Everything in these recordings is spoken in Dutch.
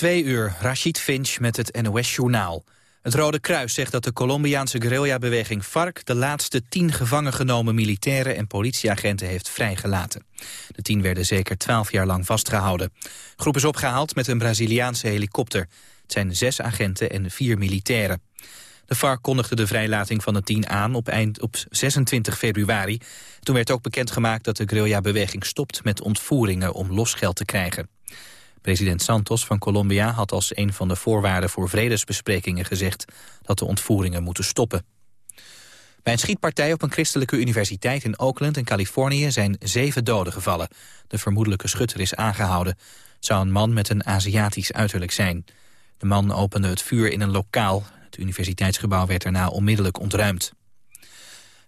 Twee uur, Rashid Finch met het NOS-journaal. Het Rode Kruis zegt dat de Colombiaanse guerrillabeweging FARC... de laatste tien gevangen genomen militairen en politieagenten heeft vrijgelaten. De tien werden zeker twaalf jaar lang vastgehouden. De groep is opgehaald met een Braziliaanse helikopter. Het zijn zes agenten en vier militairen. De FARC kondigde de vrijlating van de tien aan op, eind, op 26 februari. Toen werd ook bekendgemaakt dat de guerrillabeweging stopt met ontvoeringen om losgeld te krijgen. President Santos van Colombia had als een van de voorwaarden voor vredesbesprekingen gezegd dat de ontvoeringen moeten stoppen. Bij een schietpartij op een christelijke universiteit in Oakland in Californië zijn zeven doden gevallen. De vermoedelijke schutter is aangehouden. Het zou een man met een Aziatisch uiterlijk zijn. De man opende het vuur in een lokaal. Het universiteitsgebouw werd daarna onmiddellijk ontruimd.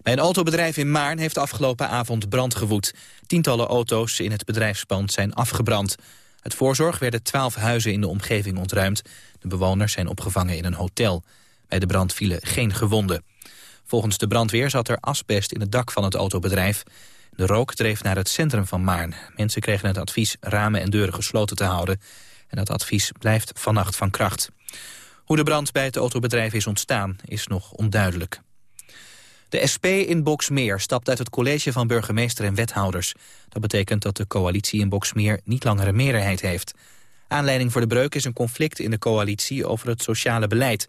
Bij een autobedrijf in Maarn heeft afgelopen avond brand gewoed. Tientallen auto's in het bedrijfspand zijn afgebrand. Uit voorzorg werden twaalf huizen in de omgeving ontruimd. De bewoners zijn opgevangen in een hotel. Bij de brand vielen geen gewonden. Volgens de brandweer zat er asbest in het dak van het autobedrijf. De rook dreef naar het centrum van Maarn. Mensen kregen het advies ramen en deuren gesloten te houden. En dat advies blijft vannacht van kracht. Hoe de brand bij het autobedrijf is ontstaan is nog onduidelijk. De SP in Boksmeer stapt uit het college van burgemeester en wethouders. Dat betekent dat de coalitie in Boksmeer niet langer een meerderheid heeft. Aanleiding voor de breuk is een conflict in de coalitie over het sociale beleid.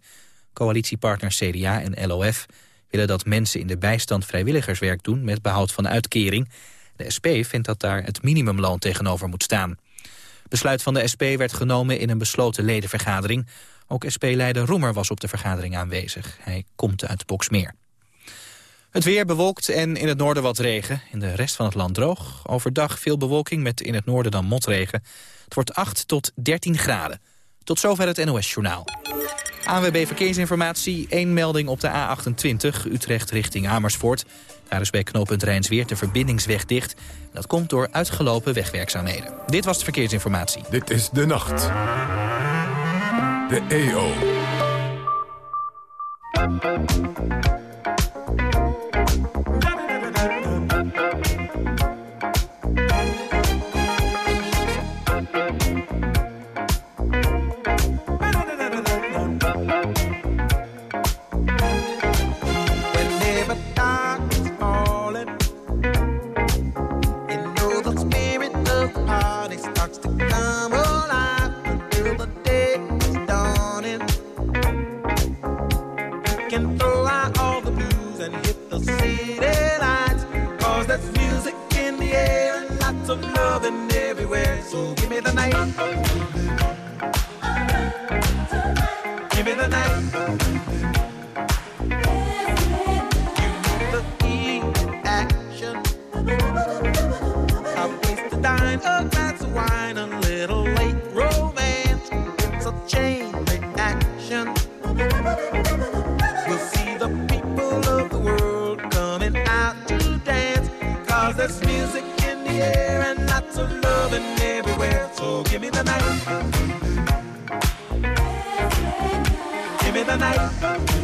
Coalitiepartners CDA en LOF willen dat mensen in de bijstand vrijwilligerswerk doen met behoud van uitkering. De SP vindt dat daar het minimumloon tegenover moet staan. Besluit van de SP werd genomen in een besloten ledenvergadering. Ook SP-leider Roemer was op de vergadering aanwezig. Hij komt uit Boksmeer. Het weer bewolkt en in het noorden wat regen. In de rest van het land droog. Overdag veel bewolking met in het noorden dan motregen. Het wordt 8 tot 13 graden. Tot zover het NOS-journaal. ANWB Verkeersinformatie, één melding op de A28, Utrecht richting Amersfoort. Daar is bij knooppunt Rijnsweer de verbindingsweg dicht. Dat komt door uitgelopen wegwerkzaamheden. Dit was de verkeersinformatie. Dit is De Nacht. De EO. Bye.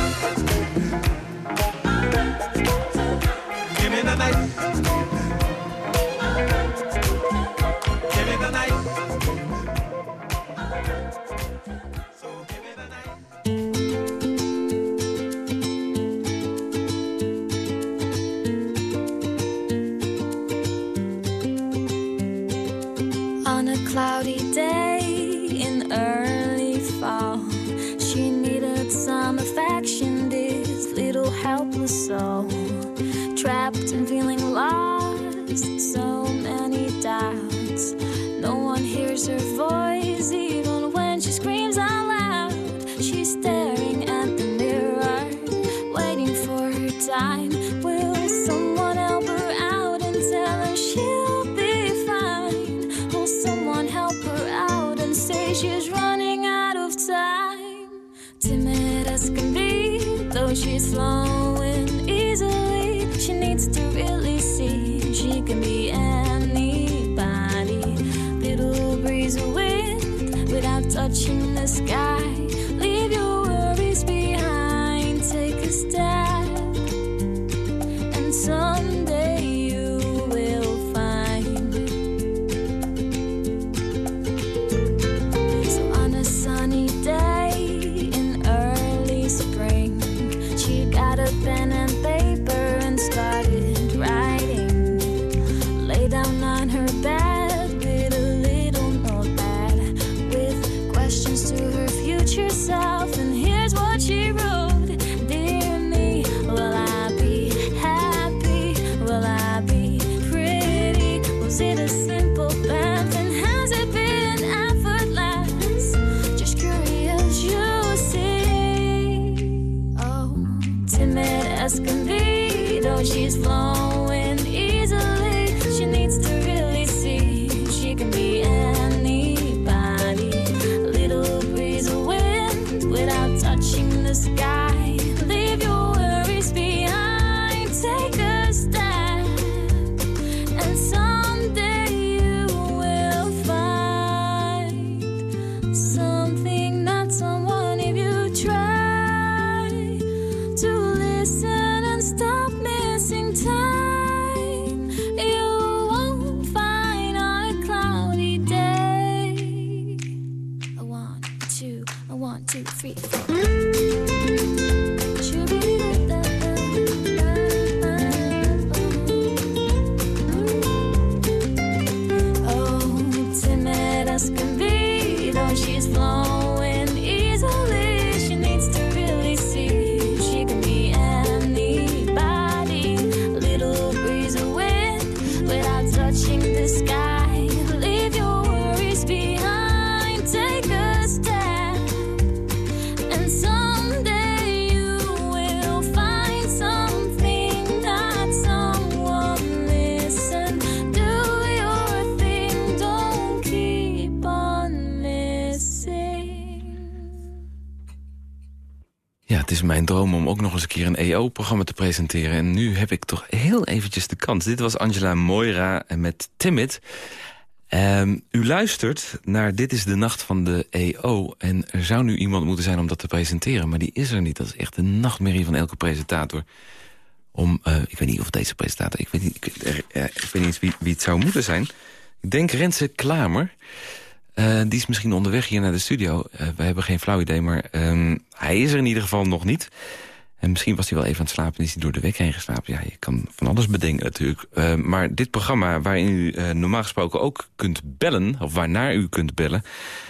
she's flown. Droom om ook nog eens een keer een EO-programma te presenteren. En nu heb ik toch heel eventjes de kans. Dit was Angela Moira met Timid. Ehm, u luistert naar Dit is de Nacht van de EO. En er zou nu iemand moeten zijn om dat te presenteren. Maar die is er niet. Dat is echt de nachtmerrie van elke presentator. Om, eh, ik weet niet of deze presentator... Ik weet niet, ik, ik weet niet wie, wie het zou moeten zijn. Ik denk Renze Klamer. Eh, die is misschien onderweg hier naar de studio. Eh we hebben geen flauw idee, maar ehm, hij is er in ieder geval nog niet. En misschien was hij wel even aan het slapen en is hij door de week heen geslapen. Ja, je kan van alles bedenken natuurlijk. Eh, maar dit programma waarin u eh, normaal gesproken ook kunt bellen... of waarnaar u kunt bellen...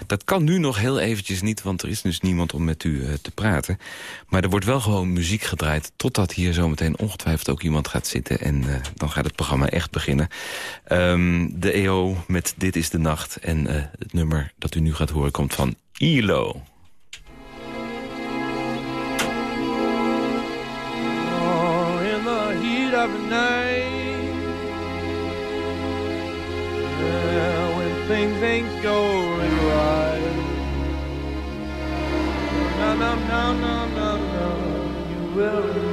dat kan nu nog heel eventjes niet, want er is dus niemand om met u eh, te praten. Maar er wordt wel gewoon muziek gedraaid... totdat hier zometeen ongetwijfeld ook iemand gaat zitten... en dan gaat het programma echt beginnen. Ehm, de EO met Dit is de Nacht. En het nummer dat u nu gaat horen komt van ILO. Night. Yeah, when things ain't going right. No, no, no, no, no, no. You will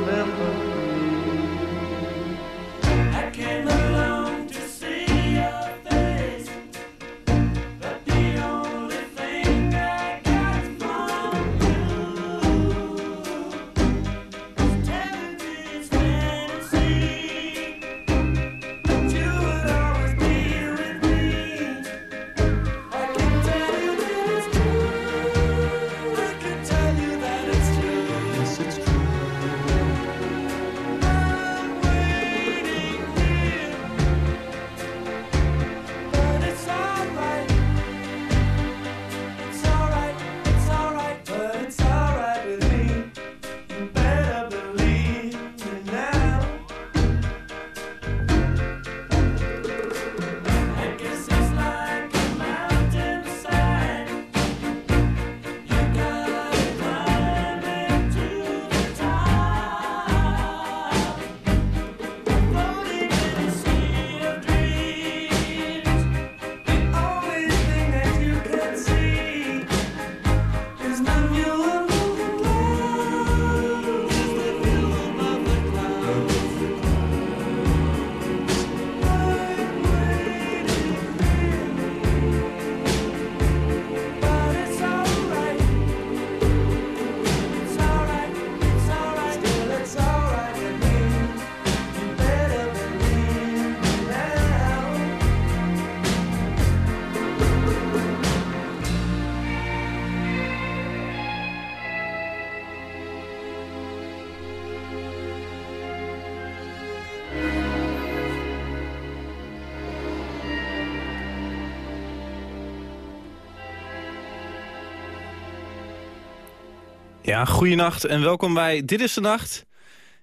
Ja, goeienacht en welkom bij Dit is de Nacht.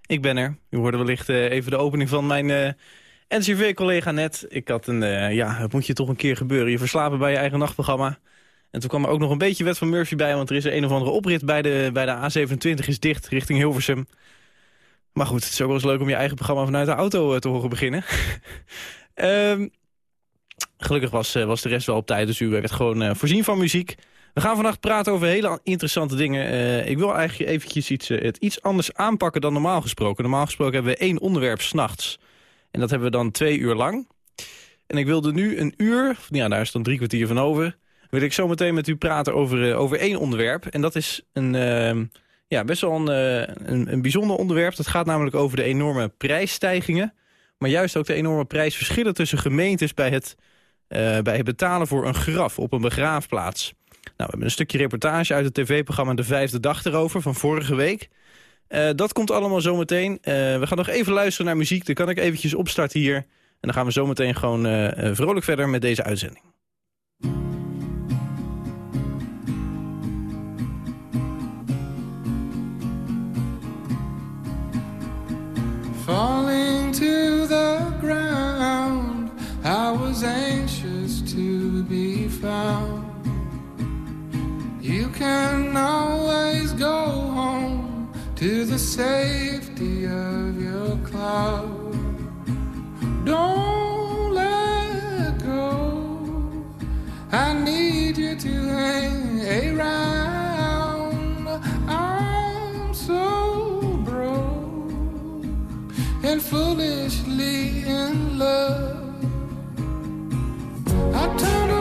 Ik ben er. U hoorde wellicht eh, even de opening van mijn eh NCV-collega net. Ik had een, eh, ja, het moet je toch een keer gebeuren. Je verslapen bij je eigen nachtprogramma. En toen kwam er ook nog een beetje wet van Murphy bij... want er is een of andere oprit bij de, bij de A27 is dicht richting Hilversum. Maar goed, het is ook wel eens leuk om je eigen programma vanuit de auto te horen beginnen. Ehm, gelukkig was, was de rest wel op tijd, dus u werd gewoon voorzien van muziek. We gaan vannacht praten over hele interessante dingen. Eh, ik wil eigenlijk eventjes iets, eh, het iets anders aanpakken dan normaal gesproken. Normaal gesproken hebben we één onderwerp s'nachts. En dat hebben we dan twee uur lang. En ik wilde nu een uur, ja daar is dan drie kwartier van over... wil ik zo meteen met u praten over, eh, over één onderwerp. En dat is een, eh, ja, best wel een, een, een bijzonder onderwerp. Dat gaat namelijk over de enorme prijsstijgingen. Maar juist ook de enorme prijsverschillen tussen gemeentes... bij het, bij het betalen voor een graf op een begraafplaats. Nou, we hebben een stukje reportage uit het tv-programma De Vijfde Dag erover van vorige week. Eh, dat komt allemaal zometeen. Eh we gaan nog even luisteren naar muziek. Dan kan ik eventjes opstarten hier. En dan gaan we zometeen gewoon eh, vrolijk verder met deze uitzending. falling to the ground. I was anxious to be found. Can always go home to the safety of your cloud. Don't let go. I need you to hang around. I'm so broke and foolishly in love. I turned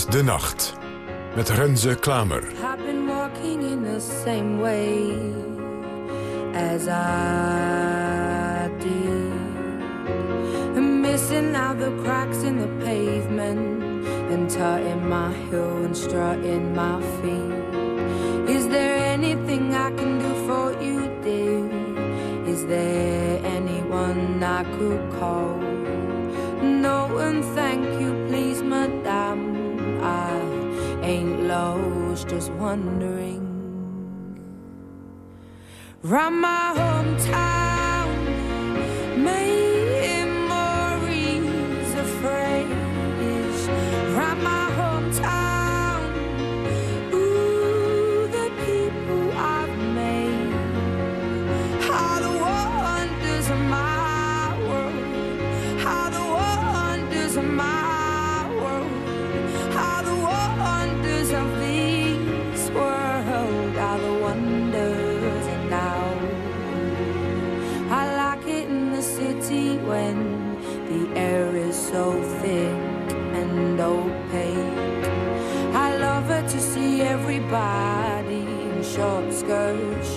is De Nacht. Met Renze Klamer. I've been walking in the same way as I did. Missing out the cracks in the pavement and tutting my heel and strutting my feet. Wondering. Round my hometown,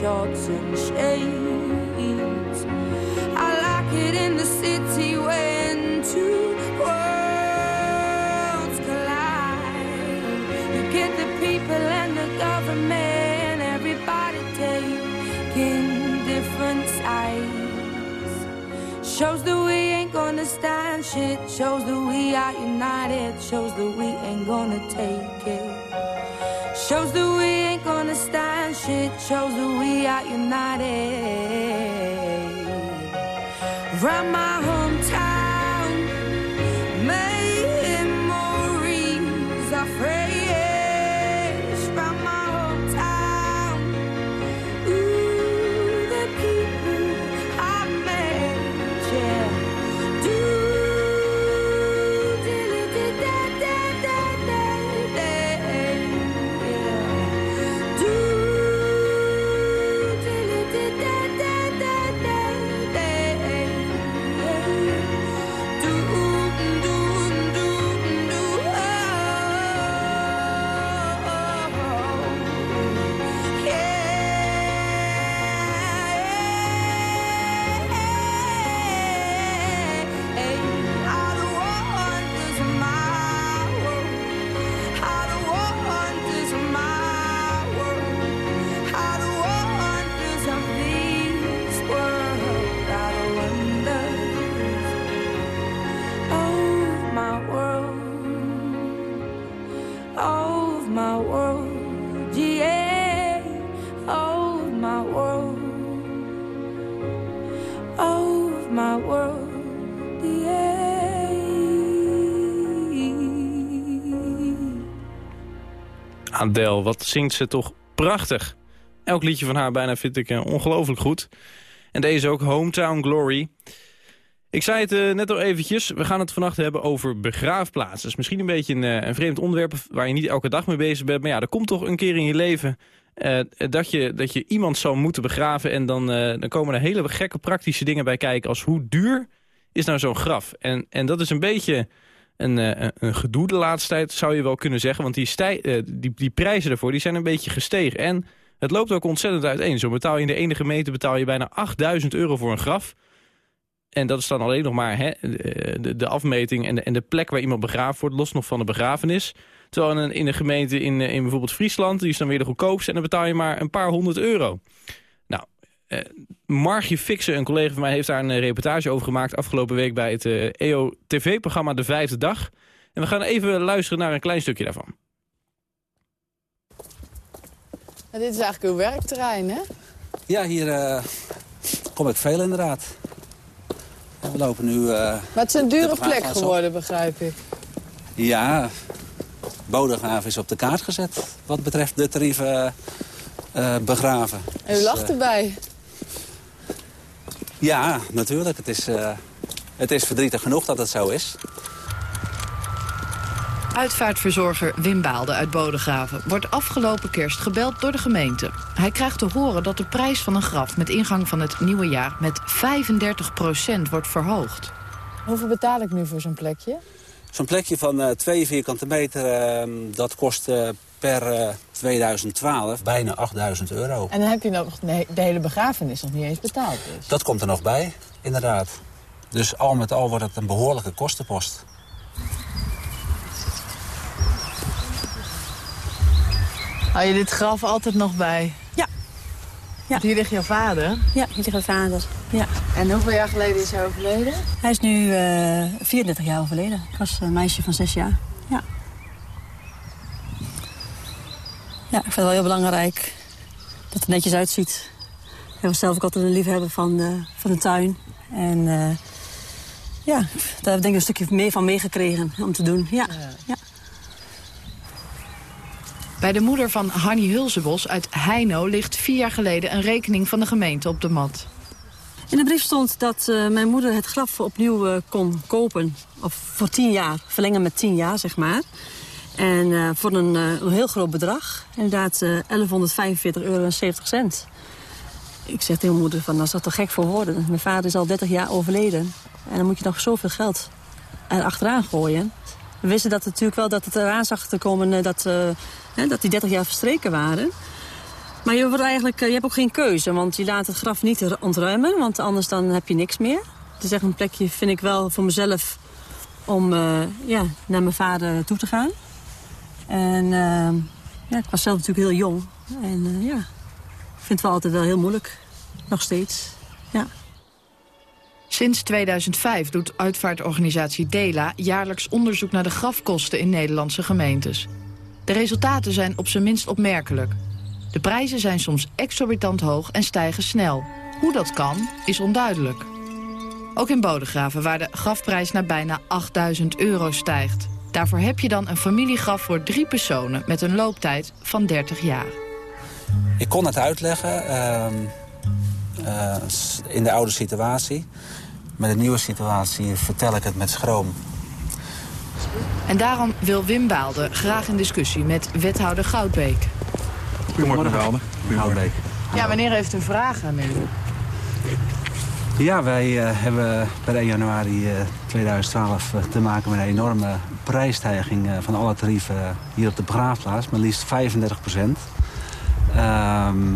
shorts, and shades. I like it in the city when two worlds collide. You get the people and the government, everybody taking different sides. Shows that we ain't gonna stand shit. Shows that we are united. Shows that we ain't gonna take it. Shows that shit. Shows that we are united. Adele, wat zingt ze toch prachtig. Elk liedje van haar bijna vind ik eh, ongelooflijk goed. En deze ook, Hometown Glory. Ik zei het eh, net al eventjes, we gaan het vannacht hebben over begraafplaatsen. Is misschien een beetje een, eh, een vreemd onderwerp waar je niet elke dag mee bezig bent. Maar ja, er komt toch een keer in je leven dat, je, dat je iemand zou moeten begraven. En dan, dan komen er hele gekke praktische dingen bij kijken als hoe duur is nou zo'n graf? En, en dat is een beetje een, eh, een gedoe de laatste tijd, zou je wel kunnen zeggen. Want die, stij, eh, die, die prijzen daarvoor die zijn een beetje gestegen. En het loopt ook ontzettend uiteen. Zo betaal je in de ene gemeente betaal je bijna 8000 euro voor een graf. En dat is dan alleen nog maar hè, de, de, afmeting en de, en de plek waar iemand begraven wordt, los nog van de begrafenis. Terwijl in een, in een gemeente in, eh, in bijvoorbeeld Friesland, die is dan weer de goedkoopste... en dan betaal je maar een paar honderd euro. Eh, Margie Fixen, een collega van mij, heeft daar een eh, reportage over gemaakt... afgelopen week bij het eh, EO-TV-programma De Vijfde Dag. En we gaan even luisteren naar een klein stukje daarvan. Ja, dit is eigenlijk uw werkterrein, hè? Ja, hier eh, kom ik veel inderdaad. En We lopen nu... eh, Maar het is een dure plek op. geworden, begrijp ik. Ja, Bodegraven is op de kaart gezet wat betreft de tarieven eh, begraven. En u Dus, lacht erbij. Ja, natuurlijk. Het is, eh, het is verdrietig genoeg dat het zo is. Uitvaartverzorger Wim Baalde uit Bodegraven wordt afgelopen kerst gebeld door de gemeente. Hij krijgt te horen dat de prijs van een graf met ingang van het nieuwe jaar met 35% wordt verhoogd. Hoeveel betaal ik nu voor zo'n plekje? Zo'n plekje van eh 2 vierkante meter, ehm, dat kost eh, per eh, 2012 bijna 8000 euro. En dan heb je nog de de hele begrafenis nog niet eens betaald. Dus. Dat komt er nog bij, inderdaad. Dus al met al wordt het een behoorlijke kostenpost. Hou je dit graf altijd nog bij? Ja. Ja. Hier ligt jouw vader. Ja, hier ligt mijn vader. Ja. En hoeveel jaar geleden is hij overleden? Hij is nu eh 34 jaar overleden. Ik was een meisje van 6 jaar. Ja. Ja, ik vind het wel heel belangrijk dat het netjes uitziet. Ik was zelf ook altijd een liefhebber van, eh, van de tuin. En eh, ja, daar heb ik denk ik een stukje meer van meegekregen om te doen. Ja. ja. Bij de moeder van Hanny Hulsebos uit Heino ligt vier jaar geleden een rekening van de gemeente op de mat. In de brief stond dat eh, mijn moeder het graf opnieuw kon kopen. Of voor tien jaar, verlengen met tien jaar, zeg maar. En eh, voor een, eh, een heel groot bedrag. Inderdaad, eh 1145 euro en 70 cent. Ik zeg tegen mijn moeder, van, dat is dat toch gek voor woorden. Mijn vader is al 30 jaar overleden. En dan moet je nog zoveel geld erachteraan gooien. We wisten dat natuurlijk wel dat het eraan zag te komen dat, dat die 30 jaar verstreken waren. Maar je, wordt eigenlijk, je hebt ook geen keuze, want je laat het graf niet ontruimen, want anders dan heb je niks meer. Het is echt een plekje, vind ik wel, voor mezelf om ja, naar mijn vader toe te gaan. En eh, ja, ik was zelf natuurlijk heel jong. En eh, ja, ik vind het wel altijd wel heel moeilijk. Nog steeds, ja. Sinds 2005 doet uitvaartorganisatie DELA jaarlijks onderzoek naar de grafkosten in Nederlandse gemeentes. De resultaten zijn op zijn minst opmerkelijk. De prijzen zijn soms exorbitant hoog en stijgen snel. Hoe dat kan, is onduidelijk. Ook in Bodegraven, waar de grafprijs naar bijna 8000 euro stijgt. Daarvoor heb je dan een familiegraf voor drie personen met een looptijd van 30 jaar. Ik kon het uitleggen ehm, eh, in de oude situatie. Met de nieuwe situatie vertel ik het met schroom. En daarom wil Wim Baalde graag in discussie met wethouder Goudbeek. Goedemorgen, Baalde. Goudbeek. Ja, meneer heeft een vraag aan u. Ja, wij eh, hebben per 1 januari eh, 2012 eh, te maken met een enorme prijsstijging eh, van alle tarieven eh, hier op de begraafplaats. Maar liefst 35 procent. Ehm,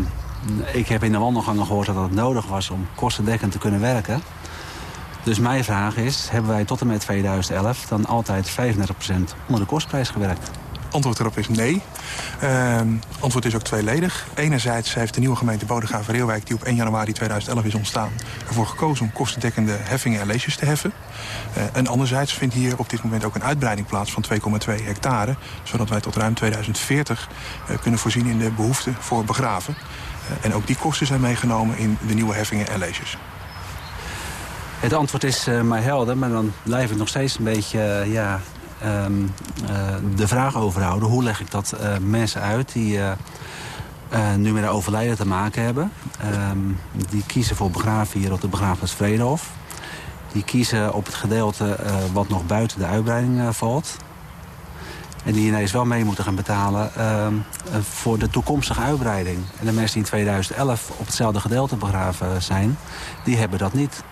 ik heb in de wandelgangen gehoord dat het nodig was om kostendekkend te kunnen werken. Dus mijn vraag is, hebben wij tot en met 2011 dan altijd 35 procent onder de kostprijs gewerkt? Antwoord erop is nee. Ehm, antwoord is ook tweeledig. Enerzijds heeft de nieuwe gemeente Bodegraven-Reeuwijk... die op 1 januari 2011 is ontstaan... ervoor gekozen om kostendekkende heffingen en leesjes te heffen. Eh, en anderzijds vindt hier op dit moment ook een uitbreiding plaats van 2,2 hectare... zodat wij tot ruim 2040 eh, kunnen voorzien in de behoefte voor begraven. Eh, en ook die kosten zijn meegenomen in de nieuwe heffingen en leesjes. Het antwoord is eh maar helder, maar dan blijf ik nog steeds een beetje ja, ehm, eh, de vraag overhouden. Hoe leg ik dat eh, mensen uit die eh, nu met een overlijden te maken hebben? Ehm, die kiezen voor begraven hier op de begraafplaats Vredehof. Die kiezen op het gedeelte wat nog buiten de uitbreiding valt. En die ineens wel mee moeten gaan betalen ehm, eh, voor de toekomstige uitbreiding. En de mensen die in 2011 op hetzelfde gedeelte begraven zijn, die hebben dat niet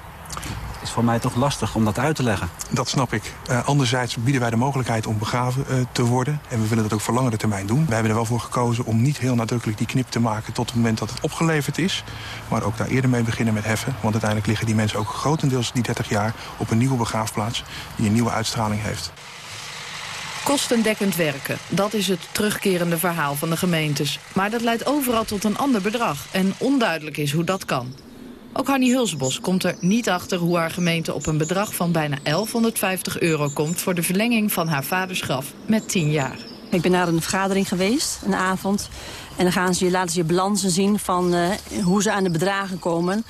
is voor mij toch lastig om dat uit te leggen. Dat snap ik. Eh, anderzijds bieden wij de mogelijkheid om begraven eh, te worden. En we willen dat ook voor langere termijn doen. Wij hebben er wel voor gekozen om niet heel nadrukkelijk die knip te maken... tot het moment dat het opgeleverd is. Maar ook daar eerder mee beginnen met heffen. Want uiteindelijk liggen die mensen ook grotendeels die 30 jaar... op een nieuwe begraafplaats die een nieuwe uitstraling heeft. Kostendekkend werken, dat is het terugkerende verhaal van de gemeentes. Maar dat leidt overal tot een ander bedrag en onduidelijk is hoe dat kan. Ook Hanny Hulsbos komt er niet achter hoe haar gemeente op een bedrag van bijna 1150 euro komt... voor de verlenging van haar vaders graf met 10 jaar. Ik ben naar een vergadering geweest, een avond. En dan gaan ze je, laten ze je balansen zien van eh, hoe ze aan de bedragen komen.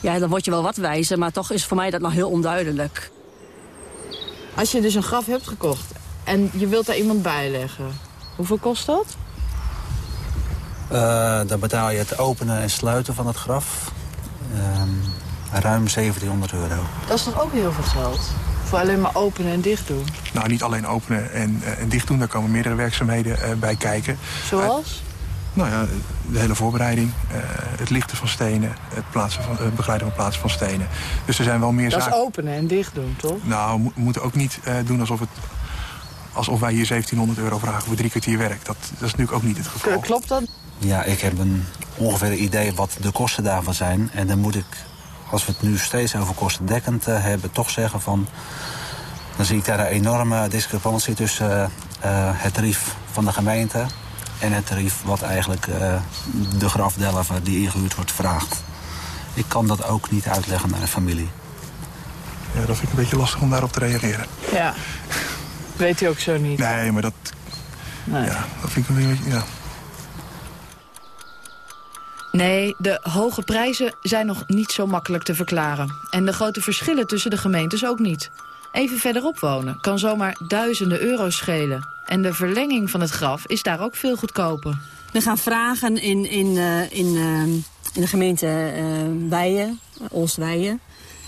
Ja, dan word je wel wat wijzer, maar toch is voor mij dat nog heel onduidelijk. Als je dus een graf hebt gekocht en je wilt daar iemand bij leggen, hoeveel kost dat? Eh, dan betaal je het openen en sluiten van het graf. Ehm, ruim 1700 euro. Dat is toch ook heel veel geld? Voor alleen maar openen en dicht doen. Nou, niet alleen openen en, eh, en dicht doen. Daar komen meerdere werkzaamheden eh, bij kijken. Zoals? Nou ja, de hele voorbereiding, eh, het lichten van stenen, het, plaatsen van, het begeleiden van plaatsen van stenen. Dus er zijn wel meer Dat is zaken. openen en dicht doen, toch? Nou, we moeten ook niet eh, doen alsof, het, alsof wij hier 1700 euro vragen voor drie kwartier werk. Dat, dat is natuurlijk ook niet het geval. Klopt dat? Ja, ik heb een ongeveer een idee wat de kosten daarvan zijn. En dan moet ik, als we het nu steeds over kostendekkend eh, hebben, toch zeggen van... dan zie ik daar een enorme discrepantie tussen eh, eh, het tarief van de gemeente... en het tarief wat eigenlijk eh, de grafdelver die ingehuurd wordt vraagt. Ik kan dat ook niet uitleggen naar een familie. Ja, dat vind ik een beetje lastig om daarop te reageren. Ja. Weet u ook zo niet? Nee, maar dat, Nee. ja, dat vind ik een beetje... Ja. Nee, de hoge prijzen zijn nog niet zo makkelijk te verklaren. En de grote verschillen tussen de gemeentes ook niet. Even verderop wonen kan zomaar duizenden euro's schelen. En de verlenging van het graf is daar ook veel goedkoper. We gaan vragen in, in, eh, in, eh, in de gemeente eh Weijen, Oost-Weijen.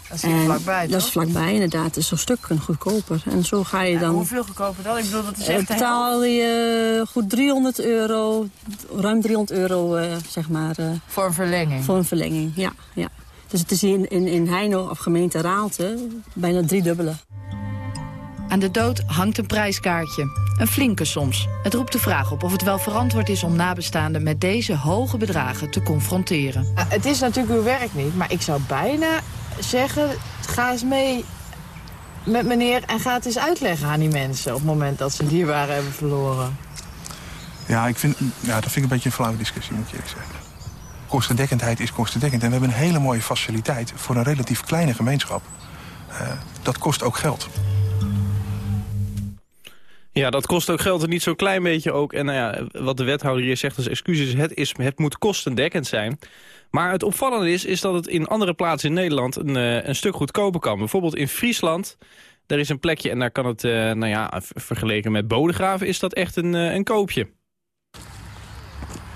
Dat is En vlakbij, Dat is vlakbij, inderdaad. Het is zo'n stuk goedkoper. En zo ga je dan... Hoeveel goedkoper dan? Ik bedoel, dat is Eh, echt betaal je goed 300 euro, ruim 300 euro, eh, zeg maar. eh, Voor een verlenging? Voor een verlenging, ja. ja. Dus het is in, in, in Heino of gemeente Raalte bijna driedubbele. Aan de dood hangt een prijskaartje. Een flinke soms. Het roept de vraag op of het wel verantwoord is om nabestaanden met deze hoge bedragen te confronteren. Het is natuurlijk uw werk niet, maar ik zou bijna zeggen... ga eens mee met meneer en ga het eens uitleggen aan die mensen... op het moment dat ze een dierbare hebben verloren. Ja, ik vind, ja, dat vind ik een beetje een flauwe discussie, moet ik eerlijk zeggen. Kostendekkendheid is kostendekkend. En we hebben een hele mooie faciliteit voor een relatief kleine gemeenschap. Eh, dat kost ook geld. Ja, dat kost ook geld en niet zo'n klein beetje ook. En nou ja, wat de wethouder hier zegt als excuses, het, is, het moet kostendekkend zijn. Maar het opvallende is, is dat het in andere plaatsen in Nederland een, eh, een stuk goedkoper kan. Bijvoorbeeld in Friesland, daar is een plekje en daar kan het, eh, nou ja, vergeleken met Bodegraven is dat echt een, eh, een koopje.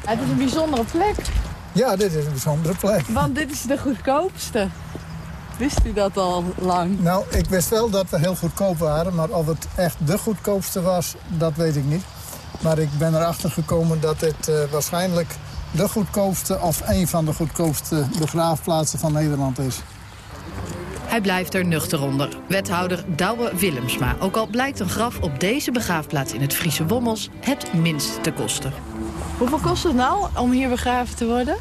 Het is een bijzondere plek, Ja, dit is een bijzondere plek. want dit is de goedkoopste. Wist u dat al lang? Nou, ik wist wel dat we heel goedkoop waren, maar of het echt de goedkoopste was, dat weet ik niet. Maar ik ben erachter gekomen dat dit eh, waarschijnlijk de goedkoopste of een van de goedkoopste begraafplaatsen van Nederland is. Hij blijft er nuchter onder. Wethouder Douwe Willemsma. Ook al blijkt een graf op deze begraafplaats in het Friese Wommels het minst te kosten. Hoeveel kost het nou om hier begraven te worden?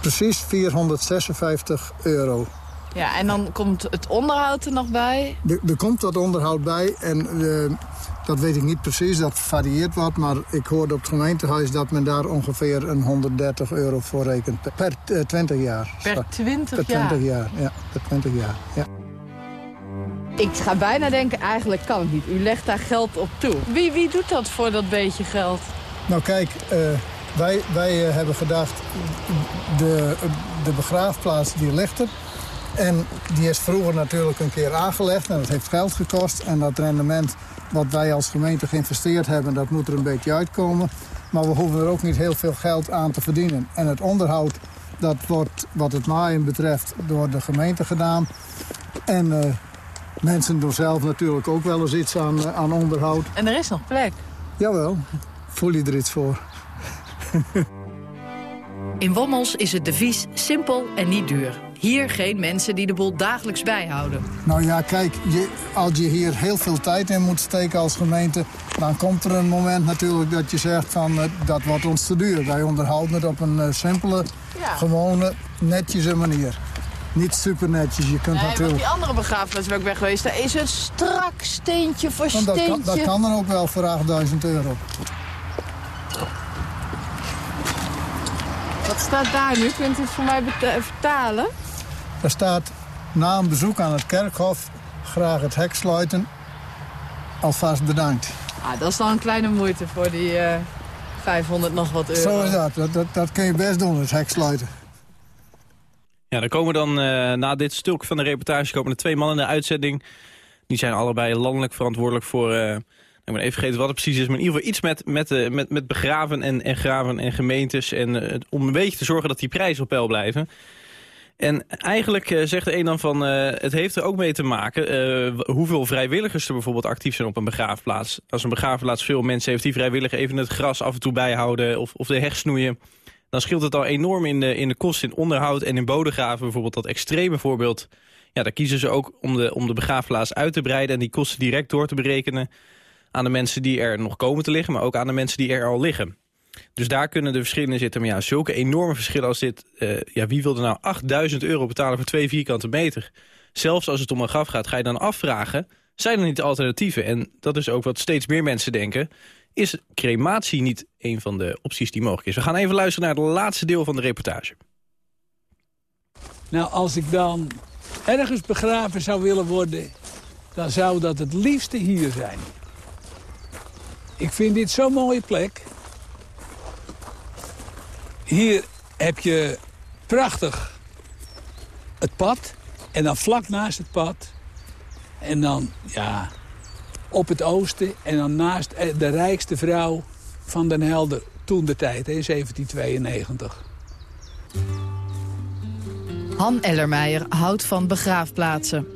Precies 456 euro. Ja, en dan komt het onderhoud er nog bij. Er, er komt wat onderhoud bij en eh, dat weet ik niet precies, dat varieert wat. Maar ik hoorde op het gemeentehuis dat men daar ongeveer een 130 euro voor rekent per, per eh, 20 jaar. Per 20 per 20 jaar? jaar. Ja, per 20 jaar. Ja. Ik ga bijna denken, eigenlijk kan het niet. U legt daar geld op toe. Wie, wie doet dat voor dat beetje geld? Nou kijk, eh, wij, wij eh, hebben gedacht, de, de begraafplaats die ligt er. En die is vroeger natuurlijk een keer aangelegd en dat heeft geld gekost. En dat rendement wat wij als gemeente geïnvesteerd hebben, dat moet er een beetje uitkomen. Maar we hoeven er ook niet heel veel geld aan te verdienen. En het onderhoud, dat wordt wat het maaien betreft door de gemeente gedaan. En eh, mensen doen zelf natuurlijk ook wel eens iets aan, eh, aan onderhoud. En er is nog plek. Jawel, voel je er iets voor. In Wommels is het devies simpel en niet duur. Hier geen mensen die de boel dagelijks bijhouden. Nou ja, kijk, je, als je hier heel veel tijd in moet steken als gemeente... dan komt er een moment natuurlijk dat je zegt van eh, dat wordt ons te duur. Wij onderhouden het op een eh, simpele, Ja. gewone, netjes manier. Niet super netjes, je kunt Nee, natuurlijk... die andere begraafplaats waar ik ben geweest, daar is het strak steentje voor Want dat, kan, steentje. dat kan er ook wel voor 8000 euro. Wat staat daar nu? Kunt u het voor mij vertalen? Er staat na een bezoek aan het kerkhof graag het hek sluiten. Alvast bedankt. Ah, dat is dan een kleine moeite voor die eh 500 nog wat euro. Zo is dat. Dat, dat. dat kun je best doen, het hek sluiten. Ja, dan komen dan eh, na dit stuk van de reportage komen er twee mannen in de uitzending. Die zijn allebei landelijk verantwoordelijk voor... eh, ik ben even vergeten wat het precies is, maar in ieder geval iets met, met, eh, met, met begraven en, en graven en gemeentes. En eh, om een beetje te zorgen dat die prijzen op peil blijven. En eigenlijk eh, zegt de een dan van, eh, het heeft er ook mee te maken... eh, hoeveel vrijwilligers er bijvoorbeeld actief zijn op een begraafplaats. Als een begraafplaats veel mensen heeft die vrijwillig even het gras af en toe bijhouden... of, of de heg snoeien, dan scheelt het al enorm in de, in de kosten in onderhoud en in bodegraven. Bijvoorbeeld dat extreme voorbeeld. Ja, daar kiezen ze ook om de, om de begraafplaats uit te breiden... en die kosten direct door te berekenen aan de mensen die er nog komen te liggen... maar ook aan de mensen die er al liggen. Dus daar kunnen de verschillen zitten. Maar ja, zulke enorme verschillen als dit... eh, ja, wie wil er nou 8000 euro betalen voor twee vierkante meter? Zelfs als het om een graf gaat, ga je dan afvragen... zijn er niet alternatieven? En dat is ook wat steeds meer mensen denken. Is crematie niet een van de opties die mogelijk is? We gaan even luisteren naar het laatste deel van de reportage. Nou, als ik dan ergens begraven zou willen worden... dan zou dat het liefste hier zijn. Ik vind dit zo'n mooie plek. Hier heb je prachtig het pad. En dan vlak naast het pad. En dan, ja, op het oosten. En dan naast eh, de rijkste vrouw van Den Helder toen de tijd, hè, 1792. Han Ellermeijer houdt van begraafplaatsen.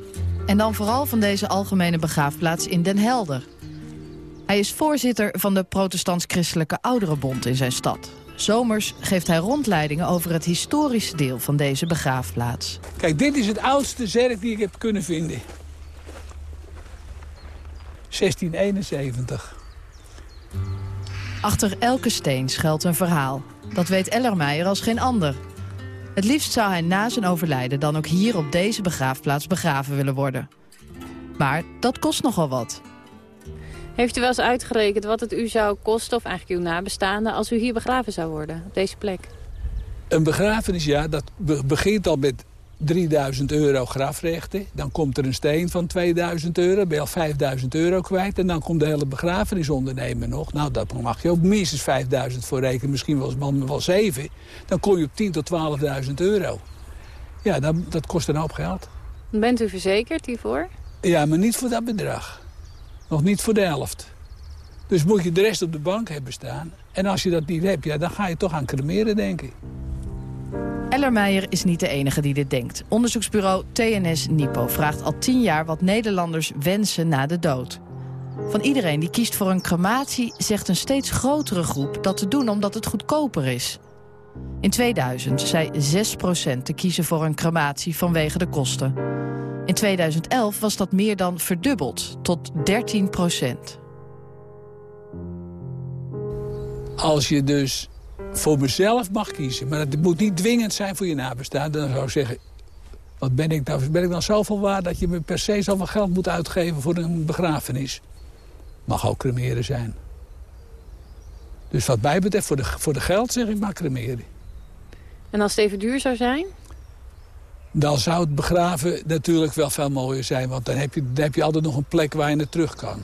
En dan vooral van deze algemene begraafplaats in Den Helder. Hij is voorzitter van de Protestants-Christelijke Ouderenbond in zijn stad. Zomers geeft hij rondleidingen over het historische deel van deze begraafplaats. Kijk, dit is het oudste zerk die ik heb kunnen vinden. 1671. Achter elke steen schuilt een verhaal. Dat weet Ellermeijer als geen ander. Het liefst zou hij na zijn overlijden dan ook hier op deze begraafplaats begraven willen worden. Maar dat kost nogal wat. Heeft u wel eens uitgerekend wat het u zou kosten, of eigenlijk uw nabestaanden... als u hier begraven zou worden, op deze plek? Een begrafenis, ja, dat be- begint al met 3000 euro grafrechten. Dan komt er een steen van 2000 euro, ben je al 5000 euro kwijt. En dan komt de hele begrafenisondernemer nog. Nou, daar mag je ook minstens 5000 voor rekenen, misschien wel, wel, wel 7. Dan kom je op 10.000 tot 12.000 euro. Ja, dat, dat kost een hoop geld. Bent u verzekerd hiervoor? Ja, maar niet voor dat bedrag. Nog niet voor de helft. Dus moet je de rest op de bank hebben staan. En als je dat niet hebt, ja, dan ga je toch aan cremeren, denk ik. Ellermeijer is niet de enige die dit denkt. Onderzoeksbureau TNS Nipo vraagt al tien jaar wat Nederlanders wensen na de dood. Van iedereen die kiest voor een crematie zegt een steeds grotere groep dat te doen omdat het goedkoper is. In 2000 zei 6% te kiezen voor een crematie vanwege de kosten. In 2011 was dat meer dan verdubbeld, tot 13%. Als je dus voor mezelf mag kiezen, maar het moet niet dwingend zijn voor je nabestaanden, dan zou ik zeggen, wat ben ik, nou, ben ik dan zoveel waard dat je me per se zoveel geld moet uitgeven voor een begrafenis? Mag ook cremeren zijn. Dus wat mij betreft, voor de, voor de geld zeg ik maar cremeren. En als het even duur zou zijn? Dan zou het begraven natuurlijk wel veel mooier zijn. Want dan heb je, dan heb je altijd nog een plek waar je naar terug kan.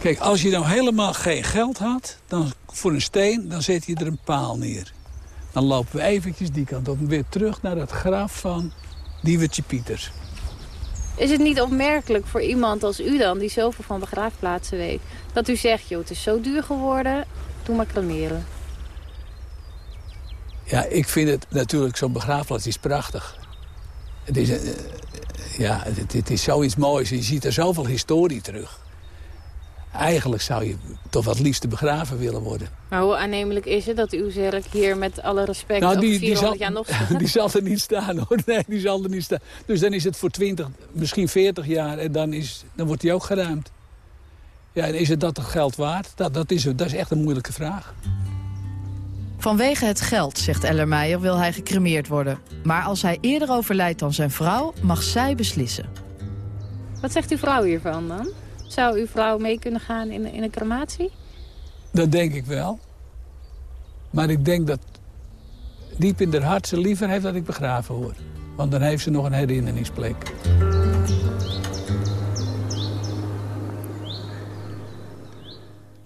Kijk, als je nou helemaal geen geld had dan, voor een steen, dan zet je er een paal neer. Dan lopen we eventjes die kant op en weer terug naar het graf van Diewertje Pieters. Is het niet opmerkelijk voor iemand als u dan, die zoveel van begraafplaatsen weet... dat u zegt, joh, het is zo duur geworden, doe maar cremeren. Ja, ik vind het natuurlijk, zo'n begraafplaats is prachtig. Het is, eh, ja, het, het is zoiets moois. Je ziet er zoveel historie terug. Eigenlijk zou je toch wat liefste begraven willen worden. Maar hoe aannemelijk is het dat uw zerk hier met alle respect Nou, die, 400 die, zal, jaar nog staat? die zal er niet staan hoor. Nee, die zal er niet staan. Dus dan is het voor 20, misschien 40 jaar en dan, is, dan wordt die ook geruimd. Ja, en is het dat het geld waard? Dat, dat, is, dat is echt een moeilijke vraag. Vanwege het geld, zegt Ellermeijer, wil hij gecremeerd worden. Maar als hij eerder overlijdt dan zijn vrouw, mag zij beslissen. Wat zegt uw vrouw hiervan dan? Zou uw vrouw mee kunnen gaan in, in een crematie? Dat denk ik wel. Maar ik denk dat diep in haar hart ze liever heeft dat ik begraven word. Want dan heeft ze nog een herinneringsplek.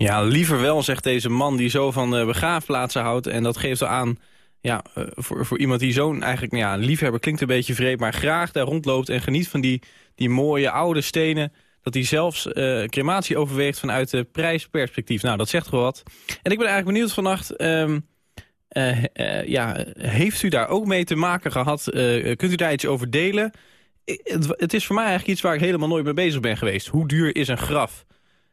Ja, liever wel, zegt deze man die zo van eh, begraafplaatsen houdt. En dat geeft wel aan, ja, eh, voor, voor iemand die zo'n eigenlijk, nou ja, liefhebber klinkt een beetje vreemd... maar graag daar rondloopt en geniet van die, die mooie oude stenen... dat hij zelfs eh, crematie overweegt vanuit de prijsperspectief. Nou, dat zegt wel wat. En ik ben eigenlijk benieuwd vannacht... ehm, Eh, eh, ja, heeft u daar ook mee te maken gehad? Eh, kunt u daar iets over delen? Het, het is voor mij eigenlijk iets waar ik helemaal nooit mee bezig ben geweest. Hoe duur is een graf?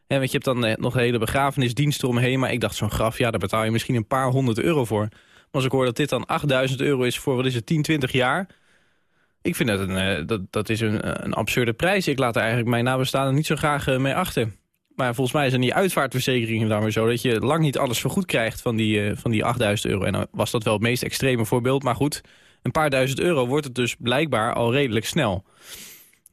Hè, want je hebt dan eh, nog hele begrafenisdienst eromheen. Maar ik dacht, zo'n graf, ja, daar betaal je misschien een paar honderd euro voor. Maar als ik hoor dat dit dan 8000 euro is voor, wat is het, 10, 20 jaar... Ik vind dat een, eh, dat, dat is een, een absurde prijs. Ik laat er eigenlijk mijn nabestaanden niet zo graag eh, mee achter. Maar volgens mij zijn die uitvaartverzekeringen weer zo... dat je lang niet alles vergoed krijgt van die, eh, van die 8000 euro. En dan was dat wel het meest extreme voorbeeld. Maar goed, een paar duizend euro wordt het dus blijkbaar al redelijk snel.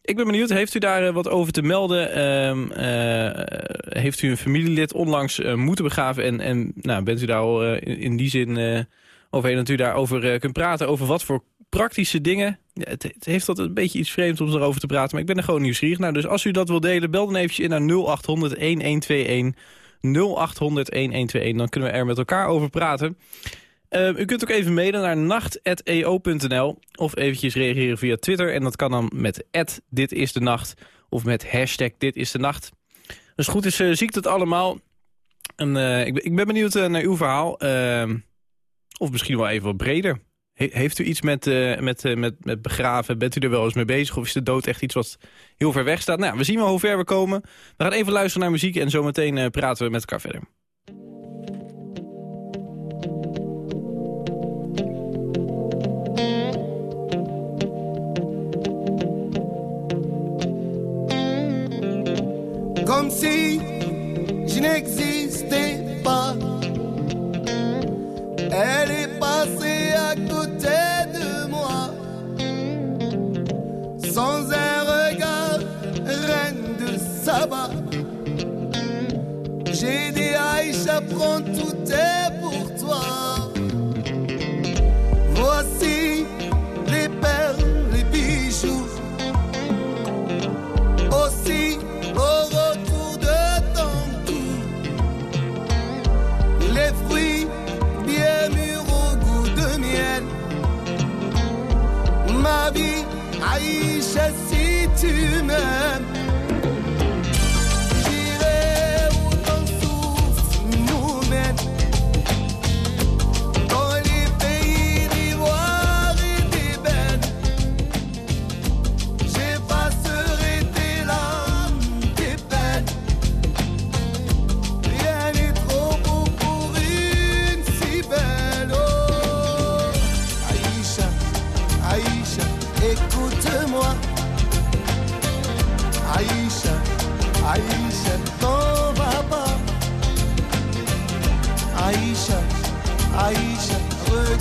Ik ben benieuwd, heeft u daar eh, wat over te melden? Ehm, eh, heeft u een familielid onlangs eh, moeten begraven? En, en nou, bent u daar al in, die zin overheen dat u daarover kunt praten? Over wat voor praktische dingen? Ja, het, heeft altijd een beetje iets vreemds om erover te praten. Maar ik ben er gewoon nieuwsgierig naar. Dus als u dat wil delen, bel dan eventjes in naar 0800 1121. 0800 1121. Dan kunnen we er met elkaar over praten. Eh, u kunt ook even mailen naar nacht.eo.nl of eventjes reageren via Twitter. En dat kan dan met dit is de nacht of met hashtag dit is de nacht. Dus goed is, eh, zie ik dat allemaal. En, eh, ik, ik ben benieuwd eh, naar uw verhaal. Ehm, of misschien wel even wat breder. He- heeft u iets met, met, met, met begraven? Bent u er wel eens mee bezig? Of is de dood echt iets wat heel ver weg staat? Nou, we zien wel hoe ver we komen. We gaan even luisteren naar muziek en zometeen praten we met elkaar verder. Si je n'existais pas. Elle est passée à côté de moi, sans un regard, reine de Saba. J'ai dit Aïcha, prends tout est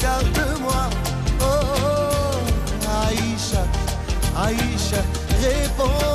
regarde-moi. Oh, oh, Aïcha, Aïcha, réponds-moi.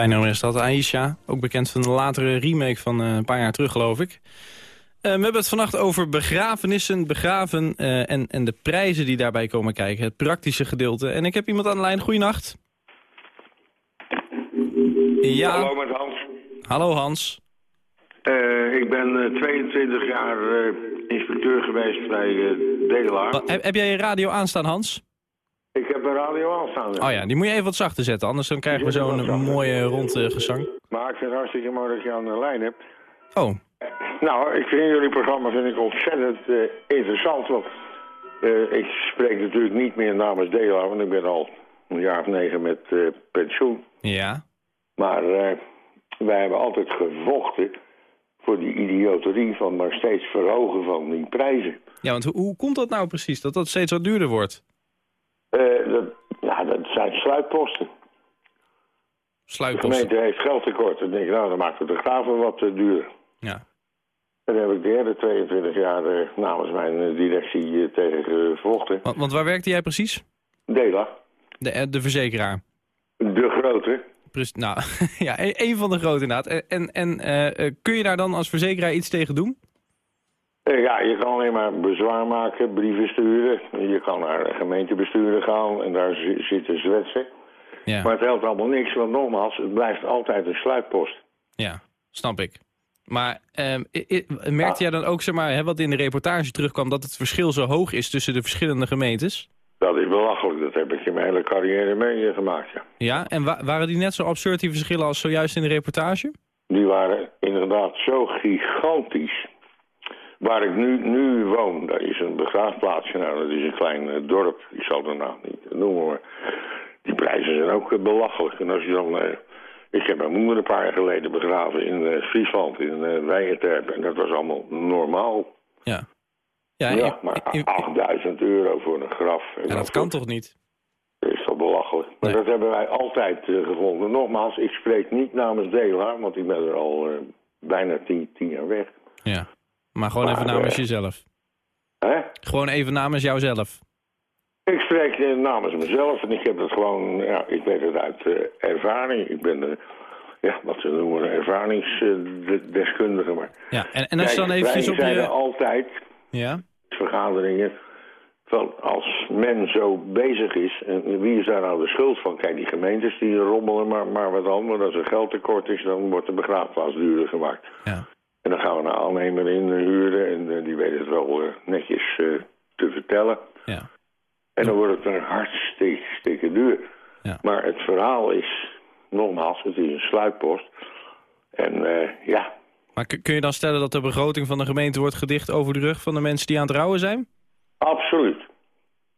Fijn nummer is dat, Aisha. Ook bekend van de latere remake van eh, een paar jaar terug, geloof ik. Eh, we hebben het vannacht over begrafenissen, begraven eh, en, en de prijzen die daarbij komen kijken. Het praktische gedeelte. En ik heb iemand aan de lijn. Goeienacht. Ja. Hallo met Hans. Hallo Hans. Ik ben eh, 22 jaar inspecteur geweest bij Dela. Wa- Heb, heb jij je radio aanstaan, Hans? Ik heb een radio aanstaan. ja. Oh ja, die moet je even wat zachter zetten, anders dan krijgen we zo'n mooie rond eh, gezang. Maar ik vind het hartstikke mooi dat je aan de lijn hebt. Oh, Nou, ik vind jullie programma vind ik ontzettend eh, interessant. Want eh, ik spreek natuurlijk niet meer namens Dela, want ik ben al een jaar of negen met pensioen. ja. Maar wij hebben altijd gevochten voor die idioterie van maar steeds verhogen van die prijzen. Ja, want hoe, hoe komt dat nou precies, dat dat steeds wat duurder wordt? Eh, dat, ja, dat zijn sluitposten. De Sluitposten. gemeente heeft geldtekort. Dan denk ik, nou, dan maakt het de graven wat te duur. Ja. En daar heb ik de hele 22 jaar eh, namens mijn eh, directie eh, tegen gevochten. Want, want waar werkte jij precies? Dela, De, eh, de verzekeraar. de grote. Precies, nou, ja, een, een van de grote inderdaad. En, en, eh, eh, kun je daar dan als verzekeraar iets tegen doen? Eh, ja, je kan alleen maar bezwaar maken, brieven sturen. Je kan naar de gemeentebesturen gaan en daar zi- zitten zwetsen. Ja. Maar het helpt allemaal niks, want nogmaals, het blijft altijd een sluitpost. Ja, snap ik. Maar i- merkte jij dan ook, zeg maar, hè, wat in de reportage terugkwam... dat het verschil zo hoog is tussen de verschillende gemeentes? Dat is belachelijk, dat heb ik in mijn hele carrière meegemaakt, ja. Ja, en wa- waren die net zo absurd, die verschillen, als zojuist in de reportage? Die waren inderdaad zo gigantisch. Waar ik nu, nu woon, dat is een begraafplaatsje. Nou, dat is een klein eh, dorp. Ik zal de naam niet noemen, maar die prijzen zijn ook eh, belachelijk. En als je dan... eh, ik heb mijn moeder een paar jaar geleden begraven in Friesland, in uh. En dat was allemaal normaal. Ja. Ja, Ja, maar 8000 euro voor een graf. En Ja, dat kan toch niet? Dat is toch belachelijk. Maar dat hebben wij altijd gevonden. Nogmaals, ik spreek niet namens Dela, want ik ben er al bijna tien, tien jaar weg. Ja. Maar gewoon Maar, even namens eh, jezelf. Hè? Gewoon even namens jouzelf. Ik spreek eh, namens mezelf en ik heb het gewoon, ja, ik weet het uit eh, ervaring. Ik ben, eh, ja, wat ze noemen, een ervaringsdeskundige. Maar Ja, en, en als je dan eventjes op je... altijd, Ja? vergaderingen, van als men zo bezig is, en wie is daar nou de schuld van? Kijk, die gemeentes die rommelen maar, maar wat dan, als er geldtekort is, dan wordt de begraafplaats duurder gemaakt. Ja. En dan gaan we een aannemer in eh, huren en eh, die weet het wel eh, netjes te vertellen. Ja. En dan wordt het een hartstikke duur. Ja. Maar het verhaal is, nogmaals, het is een sluitpost. En ja, Maar kun je dan stellen dat de begroting van de gemeente wordt gedicht over de rug van de mensen die aan het rouwen zijn? absoluut.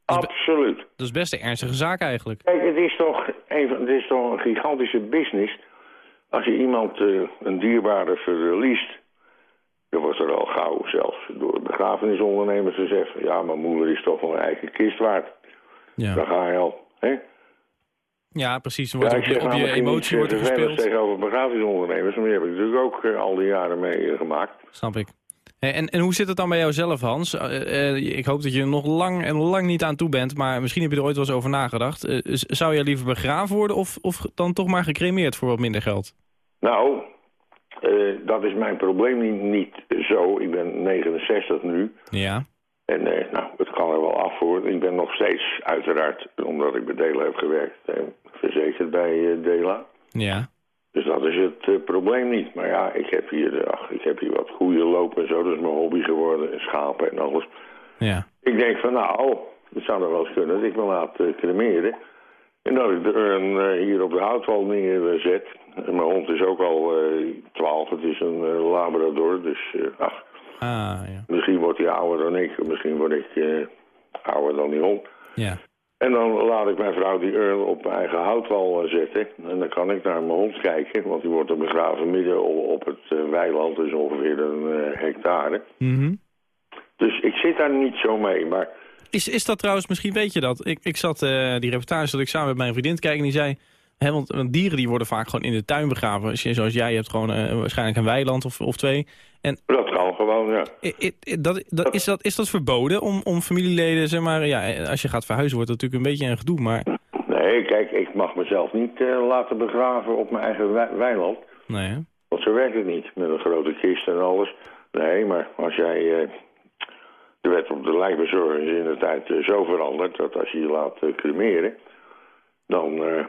Absoluut. Dat is best een ernstige zaak eigenlijk. Kijk, het is toch een, van- het is toch een gigantische business. Als je iemand een dierbare verliest, dan wordt er al gauw zelfs door begrafenisondernemers gezegd... ja, mijn moeder is toch wel een eigen kist waard. Ja. Dan ga je al. Hè? Ja, precies. Dan wordt Ja, op je, op je emotie wordt eh, vervelend gespeeld. tegenover begrafenisondernemers, maar die heb ik natuurlijk ook eh, al die jaren meegemaakt. Snap ik. Hey, en, en hoe zit het dan bij jou zelf, Hans? Eh, eh, ik hoop dat je er nog lang en lang niet aan toe bent, maar misschien heb je er ooit wel eens over nagedacht. Eh, zou jij liever begraven worden of, of dan toch maar gecremeerd voor wat minder geld? Nou, eh, dat is mijn probleem niet, niet zo. Ik ben 69 nu. Ja. En eh, nou, het kan er wel af voor. Ik ben nog steeds, uiteraard, omdat ik bij Dela heb gewerkt, eh, verzekerd bij Dela. Ja. Dus dat is het probleem niet. Maar ja, ik heb hier, ach, ik heb hier wat koeien lopen en zo. Dat is mijn hobby geworden. En schapen en alles. Ja. Ik denk van nou, het zou nog wel eens kunnen dat ik me laat cremeren. En dat ik de urn eh, hier op de houtwal neerzet. En mijn hond is ook al eh 12, het is een eh, labrador. Dus ach, Ah, ja. misschien wordt hij ouder dan ik. Misschien word ik ouder dan die hond. Ja. En dan laat ik mijn vrouw die urn op mijn eigen houtwal zetten. En dan kan ik naar mijn hond kijken. Want die wordt er begraven midden op, het weiland. Dus ongeveer een hectare. Mhm. Dus ik zit daar niet zo mee. Maar Is, is dat trouwens, misschien weet je dat. Ik, ik zat eh, die reportage dat ik samen met mijn vriendin te kijken en die zei... Hè, want, want dieren die worden vaak gewoon in de tuin begraven. Als je, zoals jij hebt gewoon eh, waarschijnlijk een weiland of, of twee. En dat kan gewoon, ja. I- i- i- dat, dat, is, dat, is dat verboden om, om familieleden, zeg maar, ja, als je gaat verhuizen wordt het natuurlijk een beetje een gedoe, maar... Nee, kijk, ik mag mezelf niet eh, laten begraven op mijn eigen wei- weiland. Nee, hè? Want zo werkt het niet, met een grote kist en alles. Nee, maar als jij... de lijkbezorging is in de tijd eh, zo veranderd... dat als je je laat eh, cremeren... dan eh,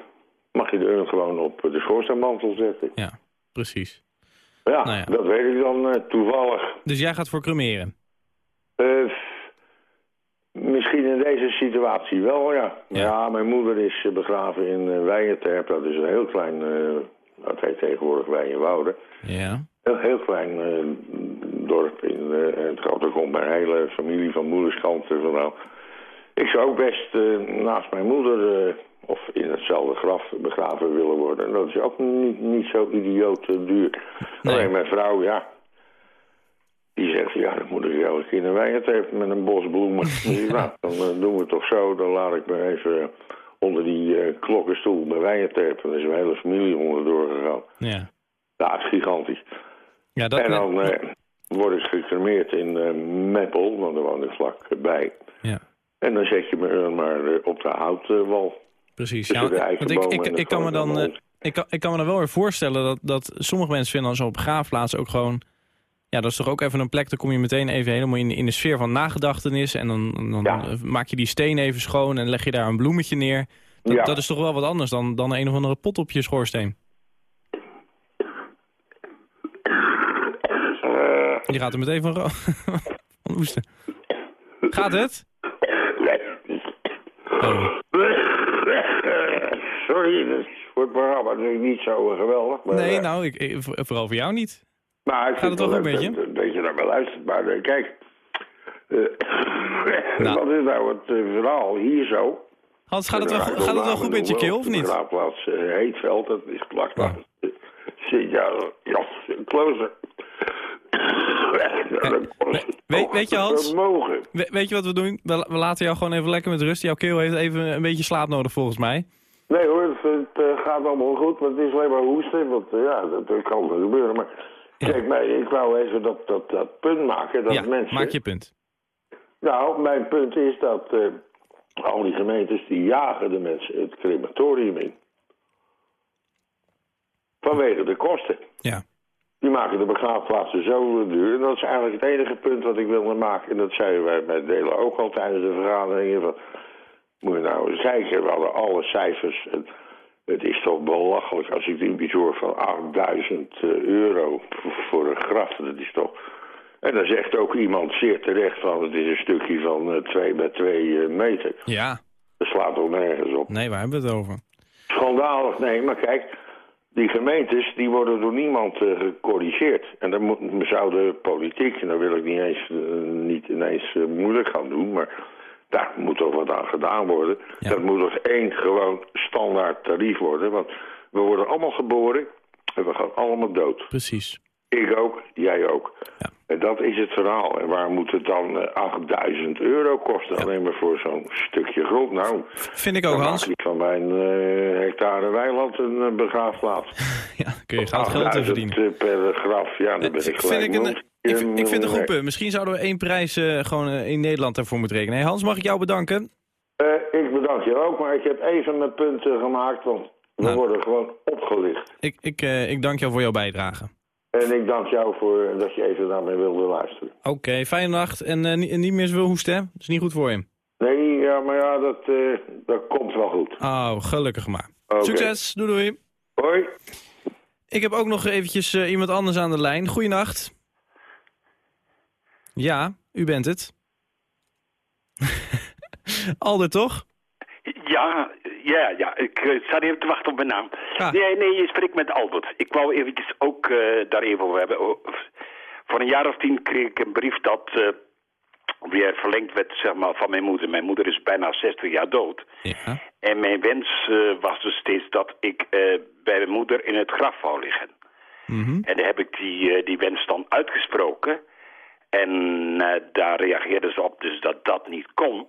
mag je de urn gewoon op de schoorsteenmantel zetten. Ja, precies. Ja, Nou ja. dat weet ik dan toevallig. Dus jij gaat voor cremeren? Misschien in deze situatie wel, ja. Ja, mijn moeder is begraven in uh, Weijenterp. Dat is een heel klein, dat heet tegenwoordig Weijenwoude. Ja. Een heel klein dorp in eh, het Grote komt mijn hele familie van moederskant eh, vandaan. Ik zou ook best eh, naast mijn moeder of in hetzelfde graf begraven willen worden. Dat is ook niet, niet zo idioot duur. Alleen mijn vrouw, ja, die zegt, ja, dan moet ik elke keer hebben met een bos bloemen. Dus, nou, dan doen we het toch zo. Dan laat ik me even onder die klokkenstoel bij Wijert hebben. Daar is mijn hele familie onderdoor gegaan. Ja. Ja, het is gigantisch. Ja, dat en dan word ik gecremeerd in eh, Meppel, want daar woon ik vlakbij. Ja. En dan zet je me urn maar eh, op de houtwal. Precies. Ja, want ik, ik, ik, kan me dan, eh, ik, kan, ik kan me dan wel weer voorstellen dat, dat sommige mensen vinden dan zo op begraafplaats ook gewoon... Ja, dat is toch ook even een plek, dan kom je meteen even helemaal in, in de sfeer van nagedachtenis. En dan, dan maak je die steen even schoon en leg je daar een bloemetje neer. Dat, Ja. dat is toch wel wat anders dan, dan een of andere pot op je schoorsteen. Die gaat er meteen van, van hoesten. Gaat het? Oh. Sorry, dat is voor het programma natuurlijk niet zo geweldig. Maar, Nee, eh, nou, ik, ik- voor- vooral voor jou niet. Maar ik Gaat vind het toch wel ook een beetje? Dat, dat je naar me luistert. Maar eh, kijk, eh, wat is nou het verhaal hier zo? Hans, gaat het wel, gaat het wel goed met je keel of de niet? begraafplaats eh, Heetveld, dat is vlak naast Sint-Ja, ja, Klooster. Weet, weet je, Hans? We- weet je wat we doen? We, we laten jou gewoon even lekker met rust. Jouw keel heeft even een beetje slaap nodig volgens mij. Nee hoor, het, het, eh, gaat allemaal goed, want het is alleen maar hoesten. Want eh, ja, dat, dat kan er gebeuren. Maar kijk, mij, ik wou even dat, dat, dat punt maken dat ja, mensen... maak je punt. Nou, mijn punt is dat eh, al die gemeentes die jagen de mensen het crematorium in. Vanwege de kosten. Ja. Die maken de begraafplaatsen zo duur. En dat is eigenlijk het enige punt wat ik wilde maken. En dat zeiden wij bij Delen ook al tijdens de vergaderingen. Van, moet je nou eens kijken, we hadden alle cijfers. Het, het is toch belachelijk als ik iets hoor van 8000 euro voor een graf. Dat is toch... En dan zegt ook iemand zeer terecht van het is een stukje van 2 bij 2 meter. Ja. Dat slaat toch nergens op. Nee, waar hebben we het over? Schandalig, nee, maar kijk, die gemeentes die worden door niemand eh, gecorrigeerd. En dan moet, zou de politiek, en daar wil ik niet, eens, eh, niet ineens eh, moeilijk gaan doen, maar daar moet toch wat aan gedaan worden. Dat moet toch één gewoon standaard tarief worden, want we worden allemaal geboren en we gaan allemaal dood. Precies. Ik ook, jij ook. En dat is het verhaal. En waar moet het dan eh, 8000 euro kosten? Alleen maar voor zo'n stukje grond. Nou, Vind ik ook, Hans. ik van mijn eh, hectare weiland een eh, begraafplaats. Kun je geld te verdienen. 8000 per graf, ja, dan ben ik gelijk Vind ik, een, ik, vind- ik vind het een goed punt. Misschien zouden we één prijs eh, gewoon eh, in Nederland ervoor moeten rekenen. Hey, Hans, mag ik jou bedanken? Eh, ik bedank je ook, maar ik heb even mijn punten gemaakt, want we Nou. worden gewoon opgelicht. Ik, ik, eh, ik dank jou voor jouw bijdrage. En ik dank jou voor dat je even naar mij wilde luisteren. Oké, fijne nacht. En eh, niet- niet meer zoveel hoesten, hè? Dat is niet goed voor je. Nee, ja, maar ja, dat, eh, dat komt wel goed. Oh, gelukkig maar. Succes, doei doei. Hoi. Ik heb ook nog eventjes eh, iemand anders aan de lijn. Goeienacht. Ja, u bent het. Alder, toch? Ja, ja, ja. Ik eh, sta even te wachten op mijn naam. Ah. Nee, nee, je spreekt met Albert. Ik wou eventjes ook eh, daar even over hebben. Oh, Voor een jaar of tien kreeg ik een brief dat eh, weer verlengd werd zeg maar, van mijn moeder. Mijn moeder is bijna 60 jaar dood. Ja. En mijn wens was dus steeds dat ik bij mijn moeder in het graf wou liggen. En daar heb ik die, die wens dan uitgesproken. En daar reageerden ze op dus dat dat niet kon.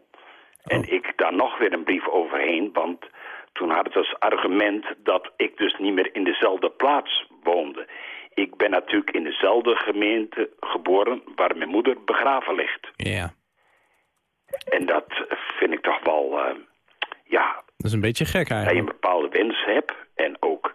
En ik daar nog weer een brief overheen, want toen had het als argument dat ik dus niet meer in dezelfde plaats woonde. Ik ben natuurlijk in dezelfde gemeente geboren waar mijn moeder begraven ligt. Ja. En dat vind ik toch wel, eh, ja, Dat is een beetje gek dat je eigenlijk. een bepaalde wens hebt. En ook,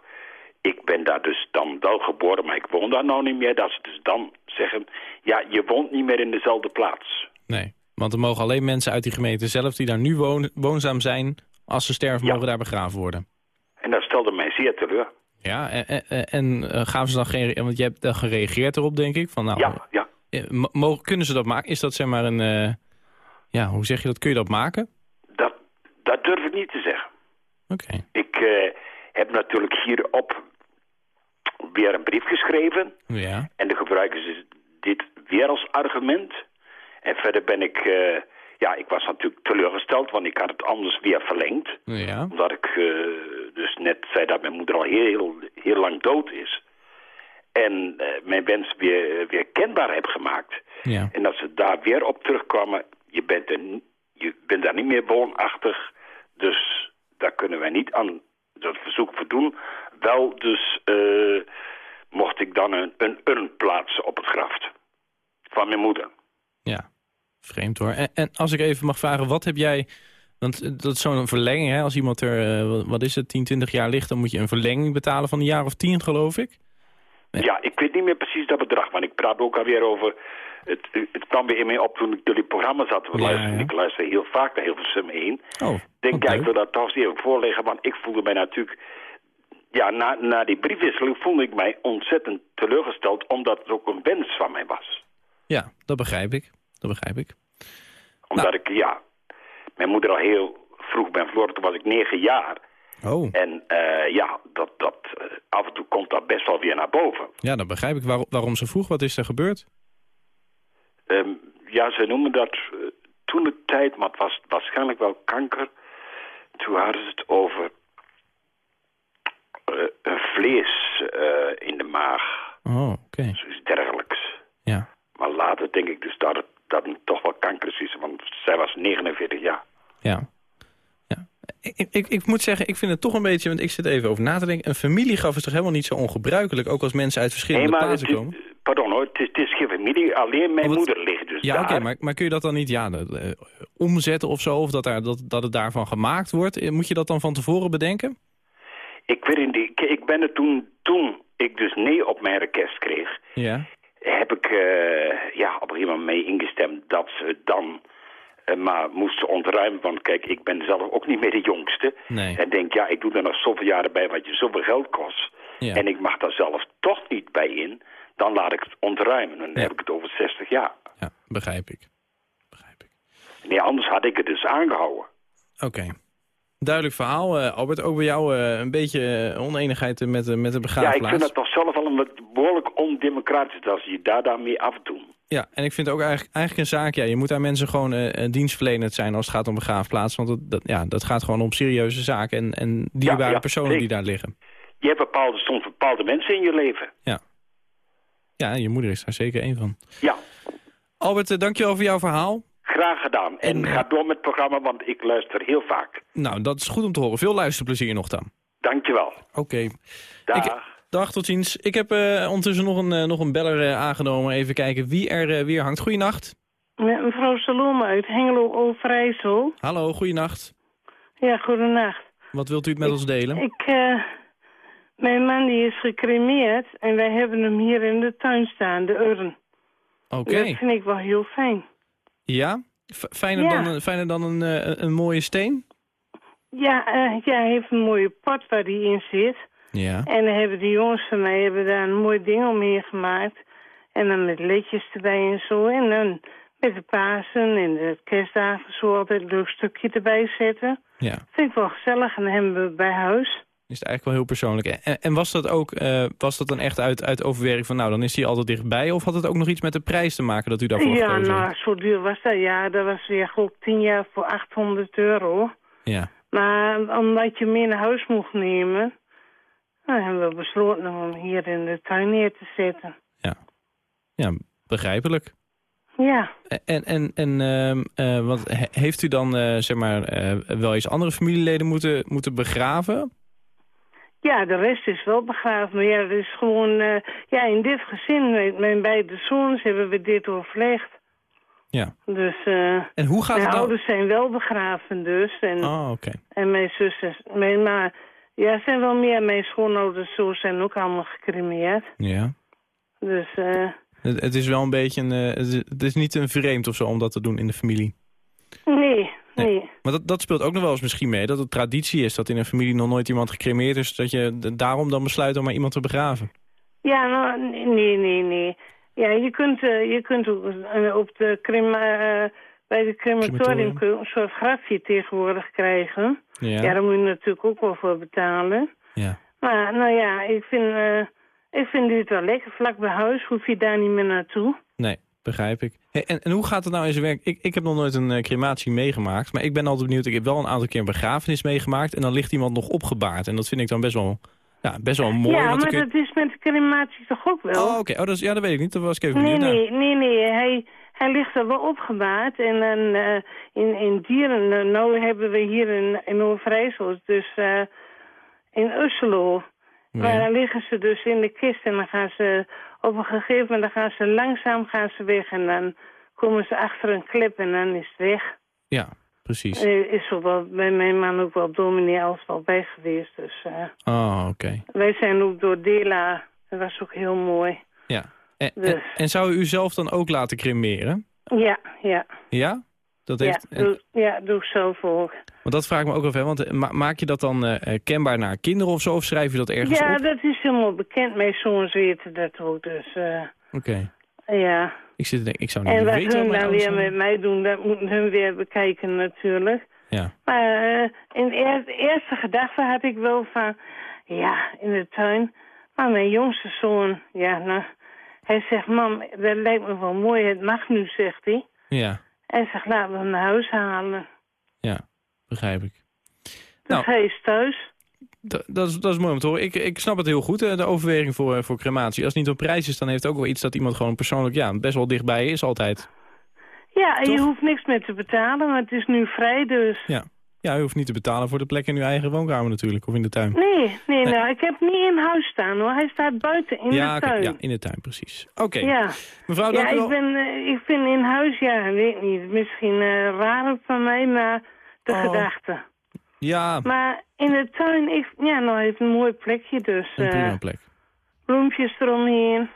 ik ben daar dus dan wel geboren, maar ik woon daar nou niet meer. Dat ze dus dan zeggen, ja, je woont niet meer in dezelfde plaats. Nee, want er mogen alleen mensen uit die gemeente zelf... die daar nu woon, woonzaam zijn, als ze sterven, mogen daar begraven worden. En dat stelde mij zeer teleur. Ja, en, en, en eh, gaven ze dan geen... Want je hebt dan gereageerd erop, denk ik. Van, nou, Ja, ja. eh, mo- mogen- kunnen ze dat maken? Is dat zeg maar een... eh, ja, hoe zeg je dat? Kun je dat maken? Dat durf ik niet te zeggen. Oké. Ik heb natuurlijk hierop weer een brief geschreven. Ja. En dan gebruiken ze dit weer als argument. En verder ben ik... eh, ja, ik was natuurlijk teleurgesteld, want ik had het anders weer verlengd. Ja. Omdat ik eh, dus net zei dat mijn moeder al heel, heel lang dood is. En eh, mijn wens weer, weer kenbaar heb gemaakt. Ja. En dat ze daar weer op terugkwamen. Je bent, er, je bent daar niet meer woonachtig. Dus daar kunnen wij niet aan dat verzoek voldoen. Wel dus mocht ik dan een, een urn plaatsen op het graf. Van mijn moeder. Ja, vreemd hoor. En, en als ik even mag vragen, wat heb jij... Want eh, dat is zo'n verlenging, hè? Als iemand er, eh, wat- is het, 10, 20 jaar ligt... dan moet je een verlenging betalen van een jaar of tien, geloof ik. Ja, ik weet niet meer precies dat bedrag. Maar ik praat ook alweer over... Het, het kwam weer in mij op toen ik jullie programma zat te Ja, luisteren. ja. Ik luister heel vaak naar Hilversum 1. Oh, denk, ja, ik wil dat toch eens even voorleggen. Want ik voelde mij natuurlijk... Ja, na, na die briefwisseling voelde ik mij ontzettend teleurgesteld... omdat het ook een wens van mij was. Ja, dat begrijp ik. Dat begrijp ik. Omdat ik, ja... Mijn moeder al heel vroeg ben verloren. Toen was ik negen jaar. Oh, En eh, ja, dat, dat, eh, af en toe komt dat best wel weer naar boven. ja, dat begrijp ik. Waarom, waarom ze vroeg, wat is er gebeurd? Ehm, ja, ze noemen dat eh, toen de tijd, maar het was waarschijnlijk wel kanker. Toen hadden ze het over een vlees in de maag, Oh, oké. zoiets dergelijks. Ja. Maar later denk ik dus dat het, dat het toch wel kanker is, want zij was 49 jaar. Ja. ja. Ik, ik, ik moet zeggen, ik vind het toch een beetje... want ik zit even over na te denken... een familiegraf is toch helemaal niet zo ongebruikelijk... ook als mensen uit verschillende maar plaatsen het, komen? pardon hoor, het is, het is geen familie, alleen mijn moeder ligt dus Ja, oké, maar, maar kun je dat dan niet ja, eh, omzetten of zo? Of dat, daar, dat, dat het daarvan gemaakt wordt? Eh, Moet je dat dan van tevoren bedenken? Ik, weet niet, ik, ik ben er toen, toen ik dus nee op mijn request kreeg... Ja. Heb ik eh, ja, op een gegeven moment mee ingestemd dat ze dan eh, maar moesten ontruimen. Want kijk, ik ben zelf ook niet meer de jongste. Nee. En denk, ja, ik doe er nog zoveel jaren bij wat je zoveel geld kost. Ja. En ik mag daar zelf toch niet bij in. Dan laat ik het ontruimen. Dan heb ik het over 60 jaar. Ja, begrijp ik. Nee, anders had ik het dus aangehouden. Oké. Duidelijk verhaal. Eh, Albert, ook bij jou eh, een beetje eh, oneenigheid met, de- met de Ja, begraafplaats. ik vind dat toch zelf wel een behoorlijk ondemocratisch als je daar daarmee afdoen. Ja, en ik vind ook eigenlijk, eigenlijk een zaak... Ja, je moet daar mensen gewoon dienstverlenend zijn als het gaat om begraafplaats. Want dat, dat, ja, dat gaat gewoon om serieuze zaken en, en dierbare ja, personen die daar liggen. Je hebt bepaalde, soms bepaalde mensen in je leven. Ja. Ja, je moeder is daar zeker één van. Ja. Albert, dankjewel voor jouw verhaal. Graag gedaan. En ga door met het programma, want ik luister heel vaak. Nou, dat is goed om te horen. Veel luisterplezier nog dan. Dankjewel. Oké. Dag. Ik- dag, tot ziens. Ik heb eh, ondertussen nog een, eh, nog een beller eh, aangenomen. Even kijken wie er eh, weer hangt. Goeienacht. Met mevrouw Salome uit Hengelo Overijssel. Hallo, goeienacht. Ja, goedenacht. Wat wilt u met ons delen? Ik, eh, mijn man die is gecremeerd en wij hebben hem hier in de tuin staan, de urn. Oké. Dat vind ik wel heel fijn. Ja? Fijner, Ja. Dan, een- fijner dan een, eh, een mooie steen? Ja, ja, hij heeft een mooie pot waar hij in zit. Ja. En dan hebben de jongens van mij hebben daar een mooi ding omheen gemaakt. En dan met ledjes erbij en zo. En dan met de Pasen en de kerstdagen zo altijd een leuk stukje erbij zetten. Ja. Vind ik wel gezellig en dan hebben we bij huis. Is het eigenlijk wel heel persoonlijk. En, en was dat ook eh, was dat dan echt uit, uit overwerking van... nou, dan is hij altijd dichtbij? Of had het ook nog iets met de prijs te maken dat u daarvoor ja, gekozen nou, zo duur was dat. Ja, dat was weer ik tien jaar voor 800 euro. Ja. Maar omdat je mee naar huis mocht nemen... Dan hebben we besloten om hier in de tuin neer te zetten. ja, begrijpelijk. Ja, En, en, en ehm, eh, wat, he- heeft u dan eh, zeg maar, wel eens andere familieleden moeten, moeten begraven? Ja, de rest is wel begraven. Maar ja, dat is gewoon... eh, ja, in dit gezin, met mijn beide zoons, hebben we dit overlegd. Ja. Dus, eh En hoe gaat mijn het nou? ouders zijn wel begraven dus. En, Oh, oké. en mijn zussen, mijn, maar ja, er zijn wel meer. Mijn schoonouders zo zijn ook allemaal gecremeerd. Ja. Dus, eh Het, het is wel een beetje een... het is- het is niet een vreemd of zo om dat te doen in de familie. nee, nee. Maar dat, dat speelt ook nog wel eens misschien mee. Dat het traditie is dat in een familie nog nooit iemand gecremeerd is. Dat je daarom dan besluit om maar iemand te begraven. Ja, nou, nee, nee, nee. Ja, je kunt, eh, je kunt eh, op de crema, eh, bij de crematorium een soort grafje tegenwoordig krijgen. Ja. Ja, daar moet je natuurlijk ook wel voor betalen. Ja. Maar nou ja, ik vind, eh, ik vind dit wel lekker. Vlak bij huis hoef je daar niet meer naartoe. Nee, begrijp ik. Hey, en, en hoe gaat het nou in zijn werk? Ik, ik heb nog nooit een eh, crematie meegemaakt. Maar ik ben altijd benieuwd. Ik heb wel een aantal keer een begrafenis meegemaakt. En dan ligt iemand nog opgebaard. En dat vind ik dan best wel, ja, best wel mooi. ja, maar kun dat is met crematie toch ook wel? Oh, oké. Oh, dat is, ja, dat weet ik niet. Dat was ik even Nee, benieuwd nee, nee, nee. Hij, hij ligt er wel opgebaard. En dan eh, in, in dieren, eh, nou hebben we hier in, in Overijssel, dus eh, in Usselo. Maar dan liggen ze dus in de kist en dan gaan ze op een gegeven moment dan gaan ze langzaam gaan ze weg. En dan komen ze achter een klep en dan is het weg. Ja, precies. Er is er wel bij mijn man ook wel dominee als wel bij geweest. Dus eh, Oh, oké. wij zijn ook door Dela. Dat was ook heel mooi. Ja. En, en, Dus. en zou u zelf dan ook laten cremeren? Ja, ja. Ja? Dat heeft, ja, doe, ja, doe ik zelf ook. Want dat vraag ik me ook af, hè? want eh, ma- maak je dat dan eh, eh, kenbaar naar kinderen of zo? Of schrijf je dat ergens Ja, op? dat is helemaal bekend. Mijn zoons weten dat ook. Dus uh, Oké. ja. Ik, zit te denken, ik zou niet En weten hun wat mijn dan weer met mij doen, dat moeten hun weer bekijken natuurlijk. Ja. Maar uh, in de eerste gedachte had ik wel van, ja, in de tuin. Maar mijn jongste zoon, ja, nou, hij zegt, mam, dat lijkt me wel mooi, het mag nu, zegt hij. Ja, Hij zegt, laten we hem naar huis halen. ja, begrijp ik. Dus Nou. hij is thuis. Dat, is, dat is mooi om te horen. Ik, ik snap het heel goed, eh, de overweging voor, eh, voor crematie. Als het niet op prijs is, dan heeft het ook wel iets dat iemand gewoon persoonlijk ja, best wel dichtbij is altijd. Ja, en je hoeft niks meer te betalen, maar het is nu vrij dus. Ja. Ja, u hoeft niet te betalen voor de plek in uw eigen woonkamer natuurlijk, of in de tuin. Nee, nee, nou, ik heb niet in huis staan hoor. Hij staat buiten in ja, de tuin. ja, in de tuin, precies. Oké. Ja. Mevrouw, ja, dank u wel. ik, ben, eh, ik vind in huis, ja, weet niet, misschien eh raar van mij, maar de Oh. gedachte. Ja, Maar in de tuin, ik, ja, nou, heeft een mooi plekje dus. een eh, prima plek. bloempjes eromheen.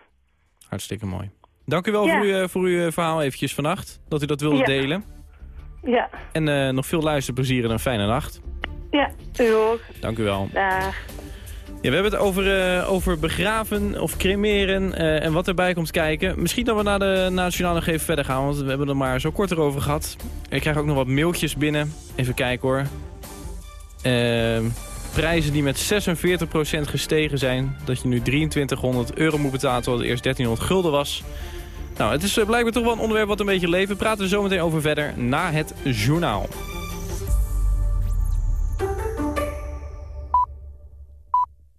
Hartstikke mooi. Dank u wel Ja. voor, uw, eh, voor uw eh, verhaal eventjes vannacht. Dat u dat wilde Ja. delen. Ja, En eh, nog veel luisterplezier en een fijne nacht. ja, u ook. Dank u wel. Dag. Ja, we hebben het over, eh, over begraven of cremeren eh, en wat erbij komt kijken. Misschien dat we naar de nationale nog even verder gaan, want we hebben er maar zo kort erover gehad. Ik krijg ook nog wat mailtjes binnen. Even kijken hoor. Ehm, prijzen die met 46% gestegen zijn. Dat je nu 2300 euro moet betalen, terwijl het eerst 1300 gulden was. Nou, het is eh, blijkbaar toch wel een onderwerp wat een beetje. We praten er zo meteen over verder na het journaal.